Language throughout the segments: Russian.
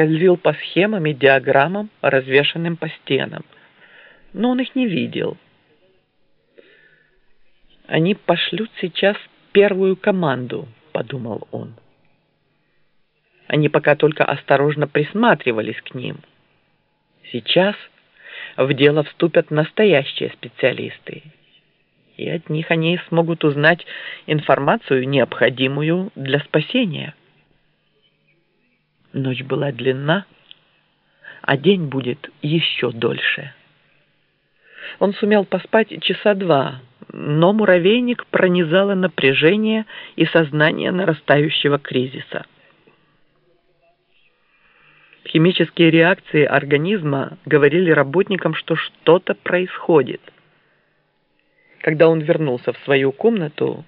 скользил по схемам и диаграммам, развешанным по стенам, но он их не видел. «Они пошлют сейчас первую команду», — подумал он. Они пока только осторожно присматривались к ним. Сейчас в дело вступят настоящие специалисты, и от них они смогут узнать информацию, необходимую для спасения. Ночь была длинна, а день будет еще дольше. Он сумел поспать часа два, но муравейник пронизало напряжение и сознание нарастающего кризиса. Химические реакции организма говорили работникам, что что-то происходит. Когда он вернулся в свою комнату,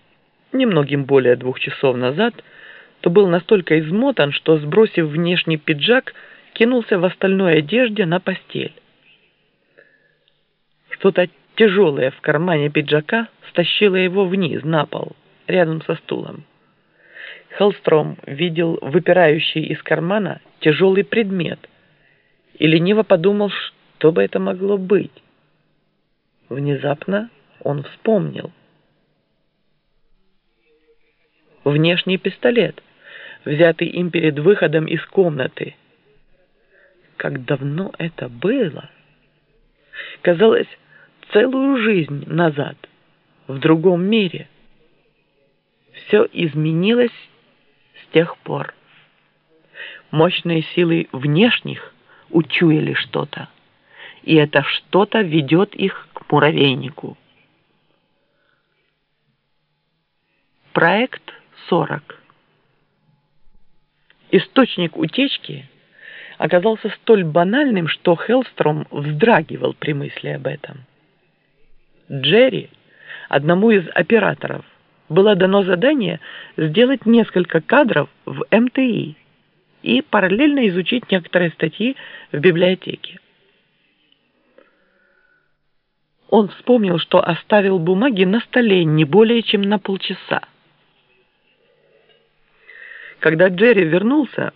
немногим более двух часов назад, то был настолько измотан, что, сбросив внешний пиджак, кинулся в остальной одежде на постель. Что-то тяжелое в кармане пиджака стащило его вниз, на пол, рядом со стулом. Хеллстром видел выпирающий из кармана тяжелый предмет и лениво подумал, что бы это могло быть. Внезапно он вспомнил. Внешний пистолет — взятый им перед выходом из комнаты. Как давно это было! Казалось, целую жизнь назад, в другом мире. Все изменилось с тех пор. Мощные силы внешних учуяли что-то, и это что-то ведет их к муравейнику. Проект 40 Источник утечки оказался столь банальным, что Хеллстром вздрагивал при мысли об этом. Джерри, одному из операторов, было дано задание сделать несколько кадров в МТИ и параллельно изучить некоторые статьи в библиотеке. Он вспомнил, что оставил бумаги на столе не более чем на полчаса. Когда Джерри вернулся,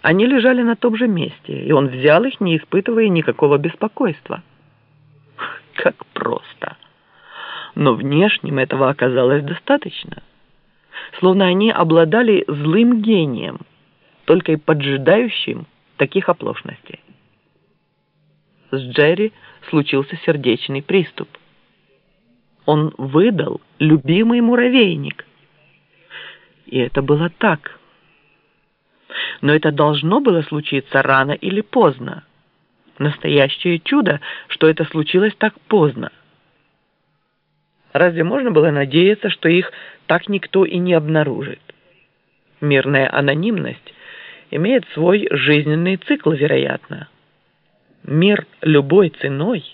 они лежали на том же месте, и он взял их, не испытывая никакого беспокойства. Как просто. Но внешним этого оказалось достаточно. Словно они обладали злым гением, только и поджидающим таких оплошностей. С Джерри случился сердечный приступ. Он выдал любимый муравейник. И это было так – но это должно было случиться рано или поздно. Настоящее чудо, что это случилось так поздно. Разве можно было надеяться, что их так никто и не обнаружит? Мирная анонимность имеет свой жизненный цикл, вероятно. Мир любой ценой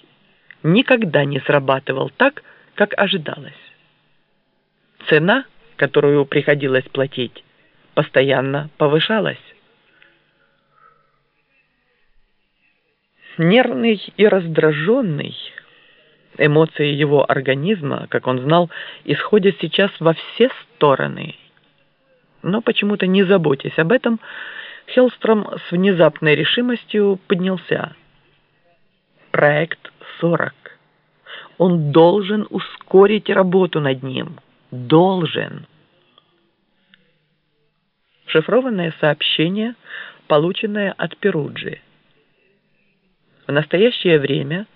никогда не срабатывал так, как ожидалось. Цена, которую приходилось платить, постоянно повышалась. Нервный и раздраженный, эмоции его организма, как он знал, исходят сейчас во все стороны. Но почему-то не заботясь об этом, Хеллстром с внезапной решимостью поднялся. Проект 40. Он должен ускорить работу над ним. Должен. Шифрованное сообщение, полученное от Перуджи. В настоящее время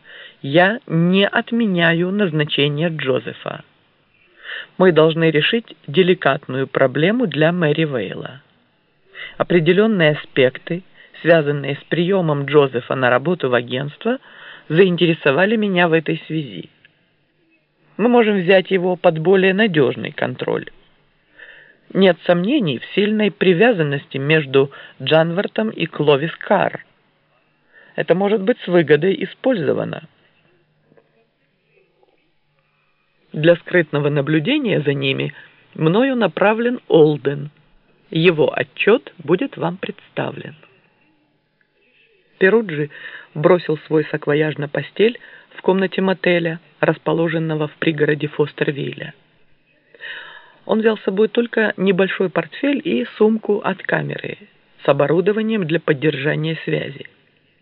я не отменяю назначение Джозефа. Мы должны решить деликатную проблему для Мэри Вейла. Определенные аспекты, связанные с приемом Джозефа на работу в агентство, заинтересовали меня в этой связи. Мы можем взять его под более надежный контроль. Нет сомнений в сильной привязанности между Джанвартом и Кловис Карр это может быть с выгодой использовано. Для скрытного наблюдения за ними мною направлен Олден. Его отчет будет вам представлен. Перуджи бросил свой саквояж на постель в комнате мотеля, расположенного в пригороде Фостервилля. Он взял с собой только небольшой портфель и сумку от камеры, с оборудованием для поддержания связи.